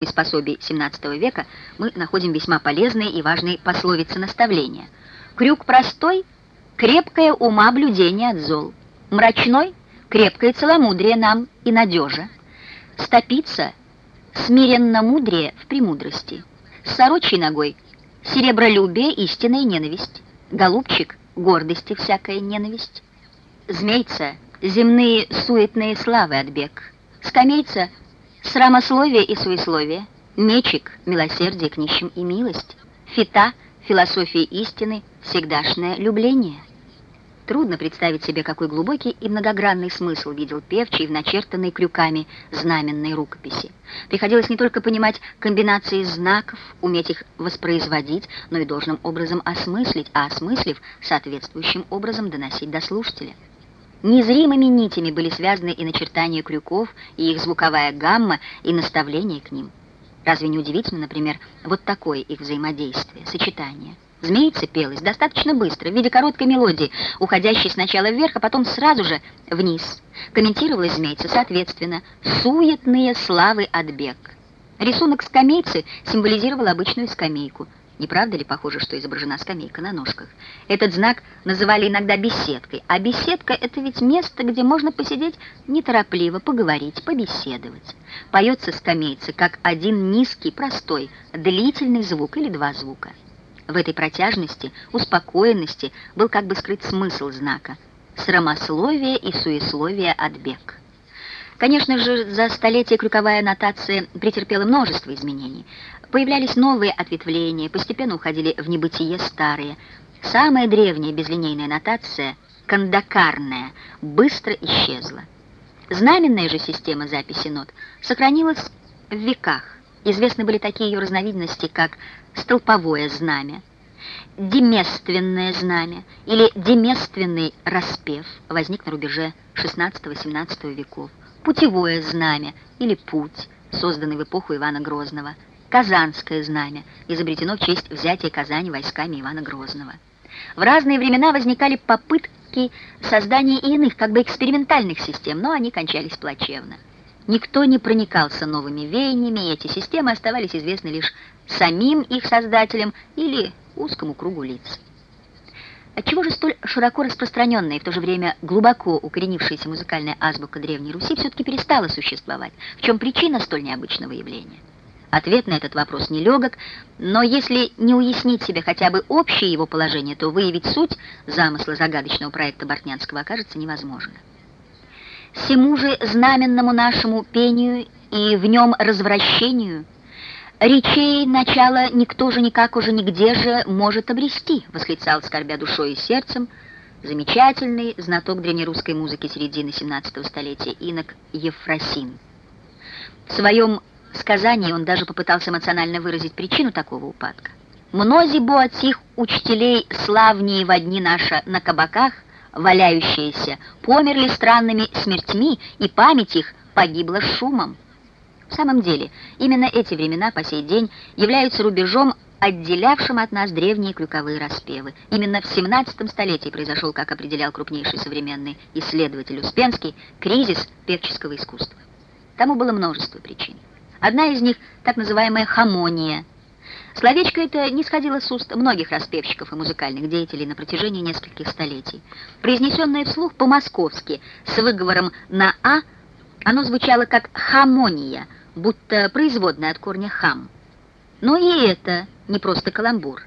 из пособий XVII века мы находим весьма полезные и важные пословицы наставления. Крюк простой — крепкое ума блюдение от зол. Мрачной — крепкое целомудрие нам и надежа. Стопиться — смиренно мудрее в премудрости. С сорочей ногой — серебролюбие, истинная ненависть. Голубчик — гордости всякая ненависть. Змейца — земные суетные славы отбег. Скамейца — Срамословие и суесловие, мечик, милосердие к нищим и милость, фита, философия истины, всегдашнее любление. Трудно представить себе, какой глубокий и многогранный смысл видел певчий в начертанной крюками знаменной рукописи. Приходилось не только понимать комбинации знаков, уметь их воспроизводить, но и должным образом осмыслить, а осмыслив, соответствующим образом доносить до слушателя. Незримыми нитями были связаны и начертания крюков, и их звуковая гамма, и наставление к ним. Разве не удивительно, например, вот такое их взаимодействие, сочетание? Змеица пелась достаточно быстро, в виде короткой мелодии, уходящей сначала вверх, а потом сразу же вниз. Комментировалась змейца, соответственно, «суетные славы отбег». Рисунок скамейцы символизировал обычную скамейку – не правда ли похоже, что изображена скамейка на ножках? Этот знак называли иногда беседкой, а беседка — это ведь место, где можно посидеть неторопливо, поговорить, побеседовать. Поется скамейца как один низкий, простой, длительный звук или два звука. В этой протяжности, успокоенности был как бы скрыт смысл знака «срамословие и суесловие отбег». Конечно же, за столетие крюковая нотация претерпела множество изменений. Появлялись новые ответвления, постепенно уходили в небытие старые. Самая древняя безлинейная нотация, кандакарная, быстро исчезла. Знаменная же система записи нот сохранилась в веках. Известны были такие ее разновидности, как столповое знамя, демественное знамя или демественный распев, возник на рубеже XVI-XVII веков, путевое знамя или путь, созданный в эпоху Ивана Грозного, Казанское знамя, изобретено в честь взятия Казани войсками Ивана Грозного. В разные времена возникали попытки создания и иных, как бы экспериментальных систем, но они кончались плачевно. Никто не проникался новыми веяниями, и эти системы оставались известны лишь самим их создателям или узкому кругу лиц. Отчего же столь широко распространенная и в то же время глубоко укоренившаяся музыкальная азбука Древней Руси все-таки перестала существовать? В чем причина столь необычного явления? Ответ на этот вопрос нелегок, но если не уяснить себе хотя бы общее его положение, то выявить суть замысла загадочного проекта Бортнянского окажется невозможно. Всему же знаменному нашему пению и в нем развращению речей начала никто же никак уже нигде же может обрести, восклицал, скорбя душой и сердцем, замечательный знаток древнерусской музыки середины 17 столетия инок Ефросин. В своем сказании он даже попытался эмоционально выразить причину такого упадка. «Мнози бо от сих учителей славнее в одни наши на кабаках, валяющиеся, померли странными смертьми, и память их погибла шумом». В самом деле, именно эти времена по сей день являются рубежом, отделявшим от нас древние крюковые распевы. Именно в 17 столетии произошел, как определял крупнейший современный исследователь Успенский, кризис певческого искусства. Тому было множество причин. Одна из них — так называемая хамония. Словечко это не сходило с уст многих распевщиков и музыкальных деятелей на протяжении нескольких столетий. Произнесенное вслух по-московски с выговором на «а», оно звучало как «хамония», будто производное от корня «хам». Но и это не просто каламбур.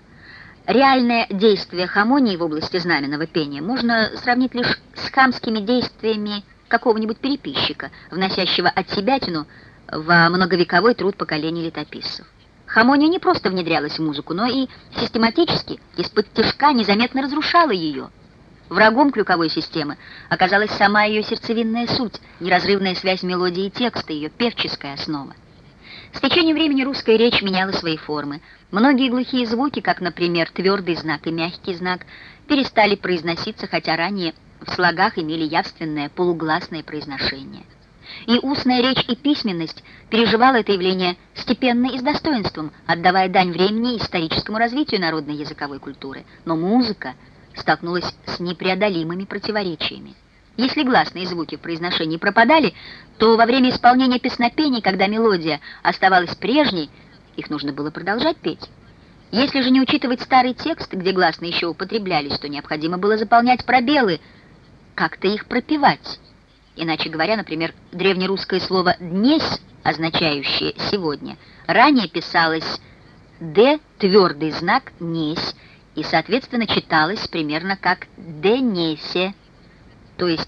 Реальное действие хамонии в области знаменного пения можно сравнить лишь с хамскими действиями какого-нибудь переписчика, вносящего от себятину во многовековой труд поколений летописцев. Хамония не просто внедрялась в музыку, но и систематически, из-под тяжка, незаметно разрушала ее. Врагом крюковой системы оказалась сама ее сердцевинная суть, неразрывная связь мелодии и текста, ее певческая основа. С течением времени русская речь меняла свои формы. Многие глухие звуки, как, например, твердый знак и мягкий знак, перестали произноситься, хотя ранее в слогах имели явственное полугласное произношение и устная речь и письменность переживала это явление степенно и с достоинством, отдавая дань времени и историческому развитию народной языковой культуры. Но музыка столкнулась с непреодолимыми противоречиями. Если гласные звуки в произношении пропадали, то во время исполнения песнопений, когда мелодия оставалась прежней, их нужно было продолжать петь. Если же не учитывать старый текст, где гласные еще употреблялись, то необходимо было заполнять пробелы, как-то их пропевать. Иначе говоря, например, древнерусское слово «днесь», означающее «сегодня», ранее писалось «д» твердый знак «несь», и, соответственно, читалось примерно как «денесе», то есть